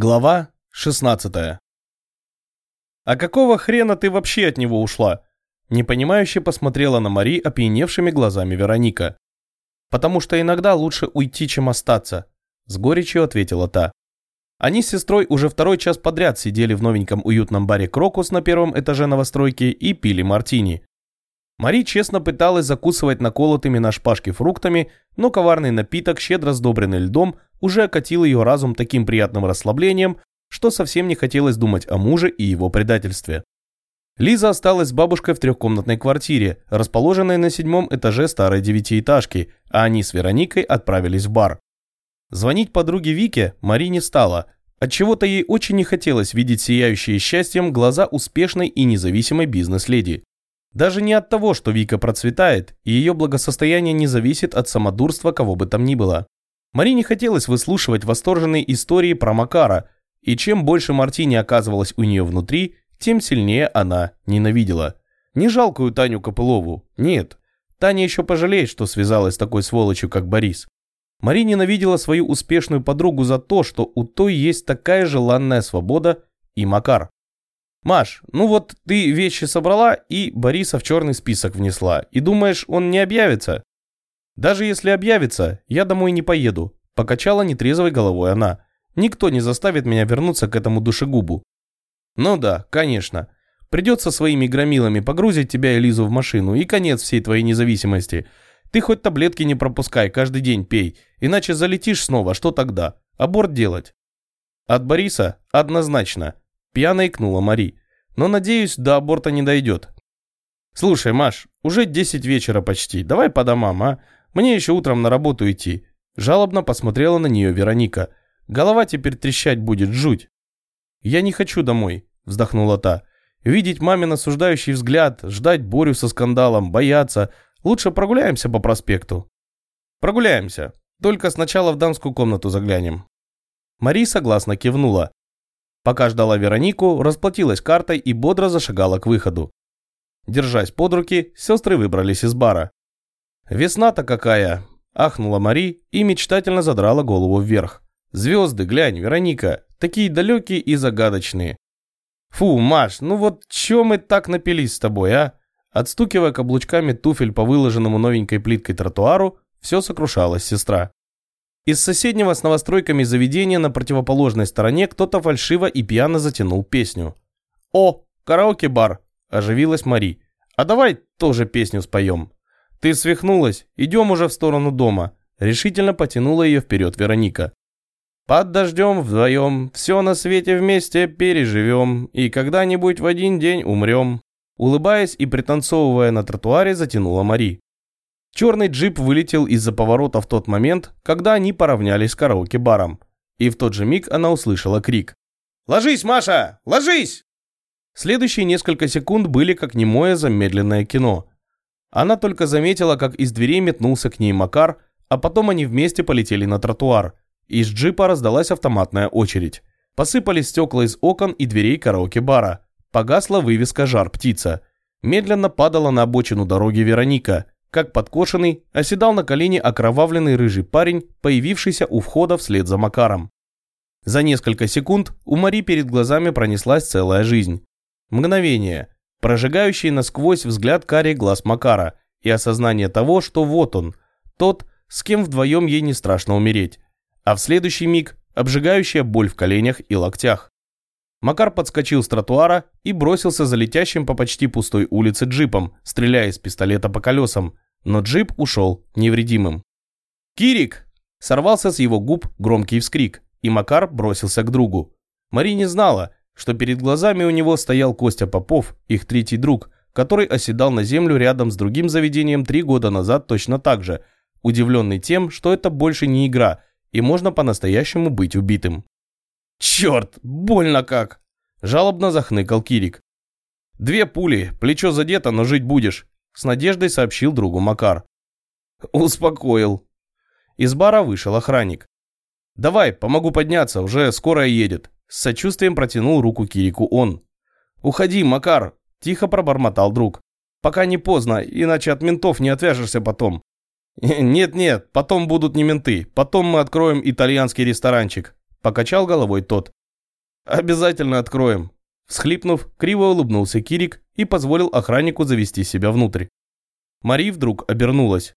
Глава 16 «А какого хрена ты вообще от него ушла?» Непонимающе посмотрела на Мари опьяневшими глазами Вероника. «Потому что иногда лучше уйти, чем остаться», – с горечью ответила та. Они с сестрой уже второй час подряд сидели в новеньком уютном баре «Крокус» на первом этаже новостройки и пили мартини. Мари честно пыталась закусывать наколотыми на шпажке фруктами, но коварный напиток, щедро сдобренный льдом, уже окатил ее разум таким приятным расслаблением, что совсем не хотелось думать о муже и его предательстве. Лиза осталась с бабушкой в трехкомнатной квартире, расположенной на седьмом этаже старой девятиэтажки, а они с Вероникой отправились в бар. Звонить подруге Вике Мари не стала. Отчего-то ей очень не хотелось видеть сияющие счастьем глаза успешной и независимой бизнес-леди. Даже не от того, что Вика процветает, и ее благосостояние не зависит от самодурства кого бы там ни было. Марине хотелось выслушивать восторженные истории про Макара, и чем больше Мартини оказывалось у нее внутри, тем сильнее она ненавидела. Не жалкую Таню Копылову, нет. Таня еще пожалеет, что связалась с такой сволочью, как Борис. Мари ненавидела свою успешную подругу за то, что у той есть такая желанная свобода и Макар. «Маш, ну вот ты вещи собрала и Бориса в черный список внесла, и думаешь, он не объявится?» «Даже если объявится, я домой не поеду», – покачала нетрезвой головой она. «Никто не заставит меня вернуться к этому душегубу». «Ну да, конечно. Придется своими громилами погрузить тебя и Лизу в машину, и конец всей твоей независимости. Ты хоть таблетки не пропускай, каждый день пей, иначе залетишь снова, что тогда? Аборт делать?» «От Бориса? Однозначно», – пьяно икнула Мари. «Но, надеюсь, до аборта не дойдет». «Слушай, Маш, уже 10 вечера почти, давай по домам, а? Мне еще утром на работу идти». Жалобно посмотрела на нее Вероника. «Голова теперь трещать будет, жуть». «Я не хочу домой», вздохнула та. «Видеть мамин осуждающий взгляд, ждать Борю со скандалом, бояться. Лучше прогуляемся по проспекту». «Прогуляемся. Только сначала в дамскую комнату заглянем». Мари согласно кивнула. Пока ждала Веронику, расплатилась картой и бодро зашагала к выходу. Держась под руки, сестры выбрались из бара. «Весна-то какая!» – ахнула Мари и мечтательно задрала голову вверх. «Звезды, глянь, Вероника, такие далекие и загадочные. Фу, Маш, ну вот чё мы так напились с тобой, а?» Отстукивая каблучками туфель по выложенному новенькой плиткой тротуару, все сокрушалась сестра. Из соседнего с новостройками заведения на противоположной стороне кто-то фальшиво и пьяно затянул песню. «О, караоке-бар!» – оживилась Мари. «А давай тоже песню споем». «Ты свихнулась, идем уже в сторону дома», – решительно потянула ее вперед Вероника. «Под дождем вдвоем, все на свете вместе переживем, и когда-нибудь в один день умрем», улыбаясь и пританцовывая на тротуаре, затянула Мари. Черный джип вылетел из-за поворота в тот момент, когда они поравнялись с караоке-баром. И в тот же миг она услышала крик. «Ложись, Маша! Ложись!» Следующие несколько секунд были как немое замедленное кино. Она только заметила, как из дверей метнулся к ней Макар, а потом они вместе полетели на тротуар. Из джипа раздалась автоматная очередь. Посыпались стекла из окон и дверей караоке-бара. Погасла вывеска «Жар птица». Медленно падала на обочину дороги Вероника. Как подкошенный, оседал на колени окровавленный рыжий парень, появившийся у входа вслед за Макаром. За несколько секунд у Мари перед глазами пронеслась целая жизнь. Мгновение, прожигающий насквозь взгляд карий глаз Макара и осознание того, что вот он, тот, с кем вдвоем ей не страшно умереть. А в следующий миг обжигающая боль в коленях и локтях. Макар подскочил с тротуара и бросился за летящим по почти пустой улице джипом, стреляя из пистолета по колесам, но джип ушел невредимым. «Кирик!» – сорвался с его губ громкий вскрик, и Макар бросился к другу. Мари не знала, что перед глазами у него стоял Костя Попов, их третий друг, который оседал на землю рядом с другим заведением три года назад точно так же, удивленный тем, что это больше не игра, и можно по-настоящему быть убитым. «Черт, больно как!» – жалобно захныкал Кирик. «Две пули, плечо задето, но жить будешь», – с надеждой сообщил другу Макар. Успокоил. Из бара вышел охранник. «Давай, помогу подняться, уже скоро едет», с сочувствием протянул руку Кирику он. «Уходи, Макар!» – тихо пробормотал друг. «Пока не поздно, иначе от ментов не отвяжешься потом». «Нет-нет, потом будут не менты. Потом мы откроем итальянский ресторанчик», – покачал головой тот. Обязательно откроем. Всхлипнув, криво улыбнулся Кирик и позволил охраннику завести себя внутрь. Мари вдруг обернулась.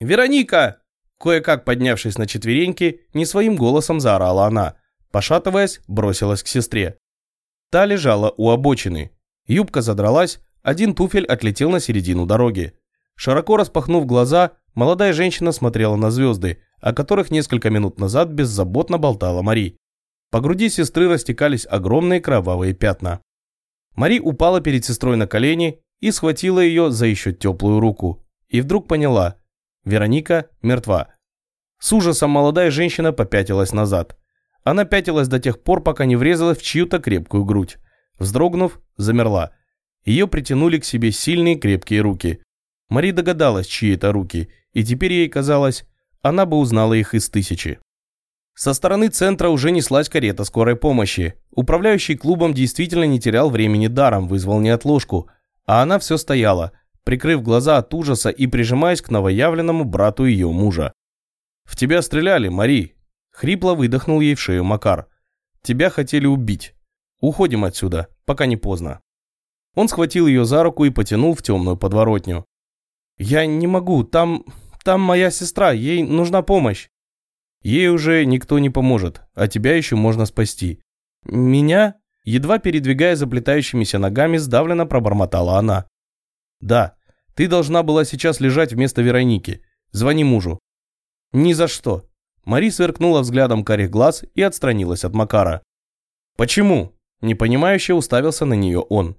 «Вероника!» Кое-как поднявшись на четвереньки, не своим голосом заорала она. Пошатываясь, бросилась к сестре. Та лежала у обочины. Юбка задралась, один туфель отлетел на середину дороги. Широко распахнув глаза, молодая женщина смотрела на звезды, о которых несколько минут назад беззаботно болтала Мари. По груди сестры растекались огромные кровавые пятна. Мари упала перед сестрой на колени и схватила ее за еще теплую руку. И вдруг поняла – Вероника мертва. С ужасом молодая женщина попятилась назад. Она пятилась до тех пор, пока не врезалась в чью-то крепкую грудь. Вздрогнув, замерла. Ее притянули к себе сильные крепкие руки. Мари догадалась, чьи это руки, и теперь ей казалось, она бы узнала их из тысячи. Со стороны центра уже неслась карета скорой помощи. Управляющий клубом действительно не терял времени даром, вызвал неотложку, а она все стояла, прикрыв глаза от ужаса и прижимаясь к новоявленному брату ее мужа. «В тебя стреляли, Мари!» Хрипло выдохнул ей в шею Макар. «Тебя хотели убить. Уходим отсюда, пока не поздно». Он схватил ее за руку и потянул в темную подворотню. «Я не могу, там... там моя сестра, ей нужна помощь». Ей уже никто не поможет, а тебя еще можно спасти. Меня? Едва передвигая заплетающимися ногами, сдавленно пробормотала она. Да, ты должна была сейчас лежать вместо Вероники. Звони мужу. Ни за что. Мари сверкнула взглядом карих глаз и отстранилась от Макара. Почему? Непонимающе уставился на нее он.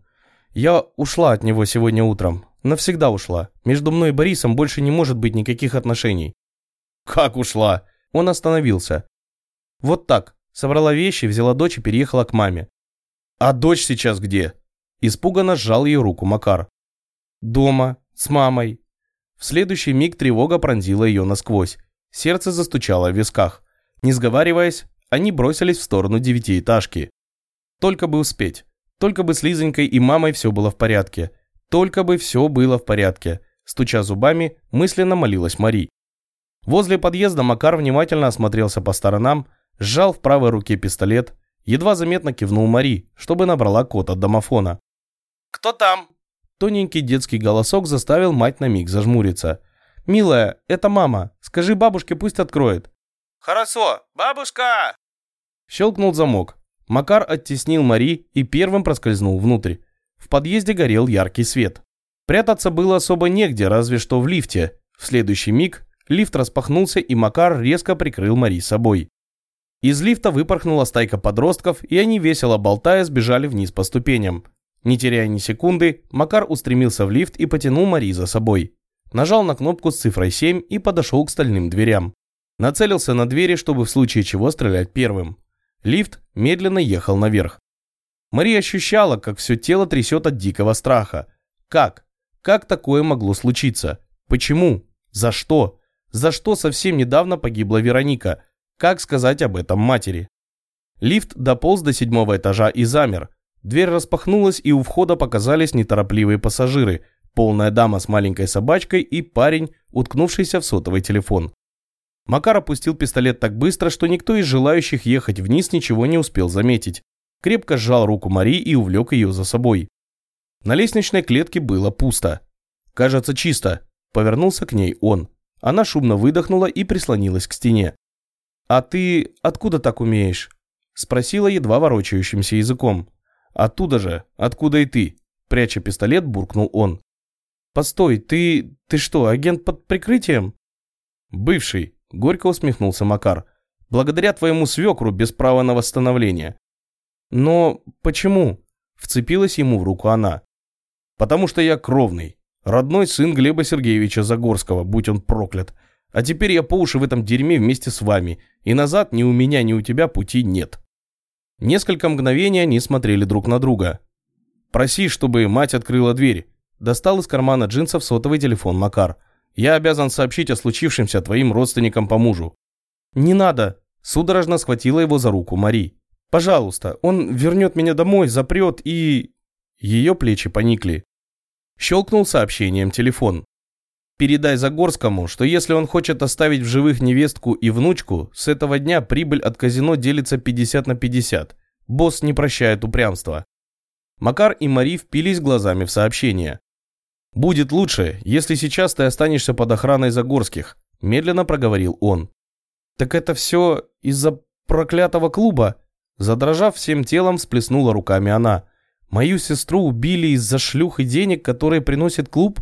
Я ушла от него сегодня утром. Навсегда ушла. Между мной и Борисом больше не может быть никаких отношений. Как ушла? Он остановился. Вот так. Собрала вещи, взяла дочь и переехала к маме. А дочь сейчас где? Испуганно сжал ее руку Макар. Дома, с мамой. В следующий миг тревога пронзила ее насквозь. Сердце застучало в висках. Не сговариваясь, они бросились в сторону девятиэтажки. Только бы успеть. Только бы с Лизонькой и мамой все было в порядке. Только бы все было в порядке. Стуча зубами, мысленно молилась Мари. Возле подъезда Макар внимательно осмотрелся по сторонам, сжал в правой руке пистолет, едва заметно кивнул Мари, чтобы набрала код от домофона. «Кто там?» Тоненький детский голосок заставил мать на миг зажмуриться. «Милая, это мама. Скажи бабушке, пусть откроет». «Хорошо, бабушка!» Щелкнул замок. Макар оттеснил Мари и первым проскользнул внутрь. В подъезде горел яркий свет. Прятаться было особо негде, разве что в лифте. В следующий миг Лифт распахнулся, и Макар резко прикрыл Мари собой. Из лифта выпорхнула стайка подростков, и они, весело болтая, сбежали вниз по ступеням. Не теряя ни секунды, Макар устремился в лифт и потянул Мари за собой. Нажал на кнопку с цифрой 7 и подошел к стальным дверям. Нацелился на двери, чтобы в случае чего стрелять первым. Лифт медленно ехал наверх. Мари ощущала, как все тело трясет от дикого страха. Как? Как такое могло случиться? Почему? За что? за что совсем недавно погибла Вероника. Как сказать об этом матери? Лифт дополз до седьмого этажа и замер. Дверь распахнулась, и у входа показались неторопливые пассажиры, полная дама с маленькой собачкой и парень, уткнувшийся в сотовый телефон. Макар опустил пистолет так быстро, что никто из желающих ехать вниз ничего не успел заметить. Крепко сжал руку Мари и увлек ее за собой. На лестничной клетке было пусто. «Кажется, чисто», — повернулся к ней он. Она шумно выдохнула и прислонилась к стене. «А ты откуда так умеешь?» Спросила едва ворочающимся языком. «Оттуда же, откуда и ты?» Пряча пистолет, буркнул он. «Постой, ты... ты что, агент под прикрытием?» «Бывший», — горько усмехнулся Макар. «Благодаря твоему свекру без права на восстановление». «Но почему?» — вцепилась ему в руку она. «Потому что я кровный. Родной сын Глеба Сергеевича Загорского, будь он проклят. А теперь я по уши в этом дерьме вместе с вами, и назад ни у меня, ни у тебя пути нет». Несколько мгновений они смотрели друг на друга. «Проси, чтобы мать открыла дверь». Достал из кармана джинсов сотовый телефон Макар. «Я обязан сообщить о случившемся твоим родственникам по мужу». «Не надо!» Судорожно схватила его за руку Мари. «Пожалуйста, он вернет меня домой, запрет и...» Ее плечи поникли. Щелкнул сообщением телефон. Передай Загорскому, что если он хочет оставить в живых невестку и внучку, с этого дня прибыль от казино делится 50 на 50. Босс не прощает упрямства. Макар и Мари впились глазами в сообщение. «Будет лучше, если сейчас ты останешься под охраной Загорских», медленно проговорил он. «Так это все из-за проклятого клуба?» Задрожав всем телом, всплеснула руками она. «Мою сестру убили из-за шлюх и денег, которые приносит клуб?»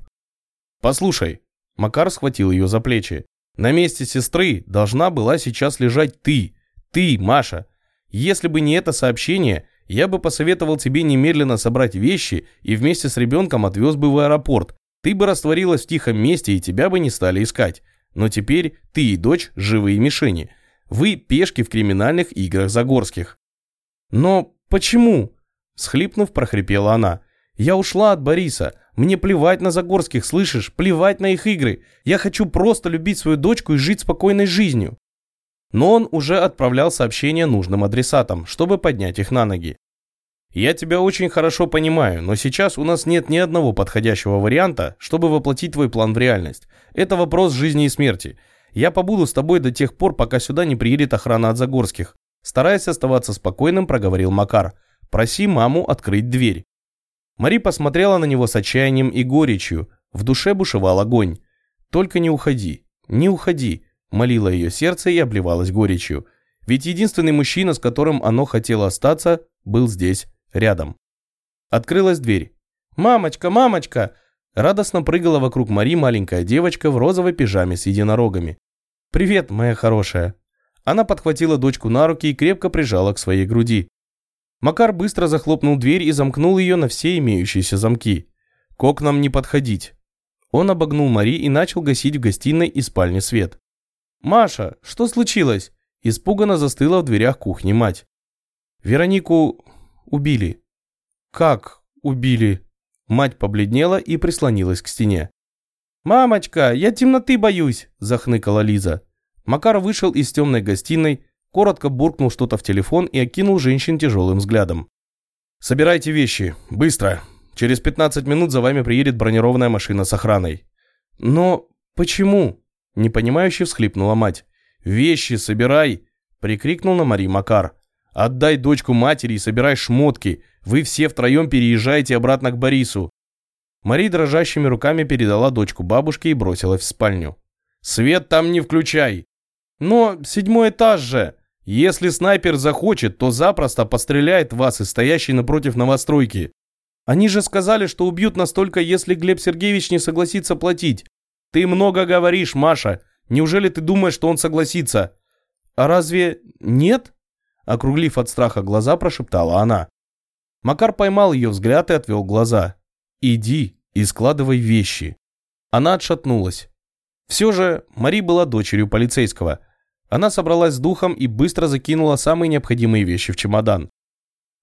«Послушай», Макар схватил ее за плечи. «На месте сестры должна была сейчас лежать ты. Ты, Маша. Если бы не это сообщение, я бы посоветовал тебе немедленно собрать вещи и вместе с ребенком отвез бы в аэропорт. Ты бы растворилась в тихом месте и тебя бы не стали искать. Но теперь ты и дочь – живые мишени. Вы пешки в криминальных играх Загорских. Но почему? Схлипнув, прохрипела она. Я ушла от Бориса. Мне плевать на Загорских, слышишь? Плевать на их игры. Я хочу просто любить свою дочку и жить спокойной жизнью. Но он уже отправлял сообщения нужным адресатам, чтобы поднять их на ноги. Я тебя очень хорошо понимаю, но сейчас у нас нет ни одного подходящего варианта, чтобы воплотить твой план в реальность. Это вопрос жизни и смерти. Я побуду с тобой до тех пор, пока сюда не приедет охрана от Загорских. Стараясь оставаться спокойным, проговорил Макар. Проси маму открыть дверь. Мари посмотрела на него с отчаянием и горечью. В душе бушевал огонь. «Только не уходи, не уходи», – молило ее сердце и обливалось горечью. Ведь единственный мужчина, с которым оно хотело остаться, был здесь, рядом. Открылась дверь. «Мамочка, мамочка!» Радостно прыгала вокруг Мари маленькая девочка в розовой пижаме с единорогами. «Привет, моя хорошая!» Она подхватила дочку на руки и крепко прижала к своей груди. Макар быстро захлопнул дверь и замкнул ее на все имеющиеся замки. К окнам не подходить. Он обогнул Мари и начал гасить в гостиной и спальне свет. «Маша, что случилось?» Испуганно застыла в дверях кухни мать. «Веронику убили». «Как убили?» Мать побледнела и прислонилась к стене. «Мамочка, я темноты боюсь!» – захныкала Лиза. Макар вышел из темной гостиной, коротко буркнул что-то в телефон и окинул женщин тяжелым взглядом. «Собирайте вещи, быстро. Через 15 минут за вами приедет бронированная машина с охраной». «Но почему?» – непонимающе всхлипнула мать. «Вещи собирай!» – прикрикнул на Мари Макар. «Отдай дочку матери и собирай шмотки. Вы все втроем переезжаете обратно к Борису». Мари дрожащими руками передала дочку бабушке и бросилась в спальню. «Свет там не включай!» «Но седьмой этаж же!» «Если снайпер захочет, то запросто постреляет вас и стоящий напротив новостройки. Они же сказали, что убьют нас только, если Глеб Сергеевич не согласится платить. Ты много говоришь, Маша. Неужели ты думаешь, что он согласится?» «А разве нет?» Округлив от страха глаза, прошептала она. Макар поймал ее взгляд и отвел глаза. «Иди и складывай вещи». Она отшатнулась. Все же Мари была дочерью полицейского. Она собралась с духом и быстро закинула самые необходимые вещи в чемодан.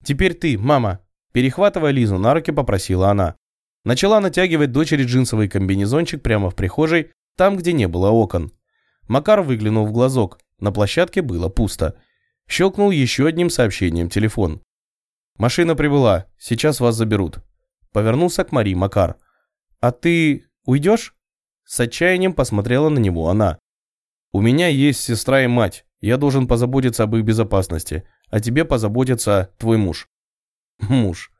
«Теперь ты, мама», перехватывая Лизу на руки, попросила она. Начала натягивать дочери джинсовый комбинезончик прямо в прихожей, там, где не было окон. Макар выглянул в глазок. На площадке было пусто. Щелкнул еще одним сообщением телефон. «Машина прибыла. Сейчас вас заберут». Повернулся к Мари Макар. «А ты уйдешь?» С отчаянием посмотрела на него она. «У меня есть сестра и мать. Я должен позаботиться об их безопасности. А тебе позаботится твой муж». «Муж.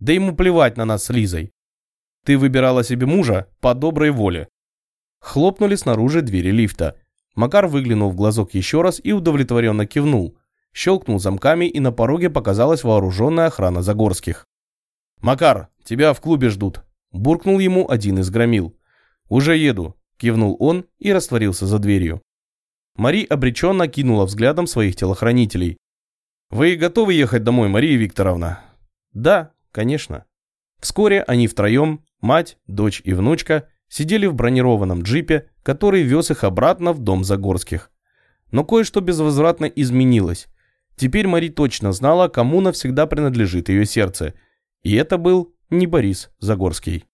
Да ему плевать на нас с Лизой. Ты выбирала себе мужа по доброй воле». Хлопнули снаружи двери лифта. Макар выглянул в глазок еще раз и удовлетворенно кивнул. Щелкнул замками, и на пороге показалась вооруженная охрана Загорских. «Макар, тебя в клубе ждут», – буркнул ему один из громил. «Уже еду», – кивнул он и растворился за дверью. Мари обреченно кинула взглядом своих телохранителей. «Вы готовы ехать домой, Мария Викторовна?» «Да, конечно». Вскоре они втроем, мать, дочь и внучка, сидели в бронированном джипе, который вез их обратно в дом Загорских. Но кое-что безвозвратно изменилось. Теперь Мари точно знала, кому навсегда принадлежит ее сердце. И это был не Борис Загорский.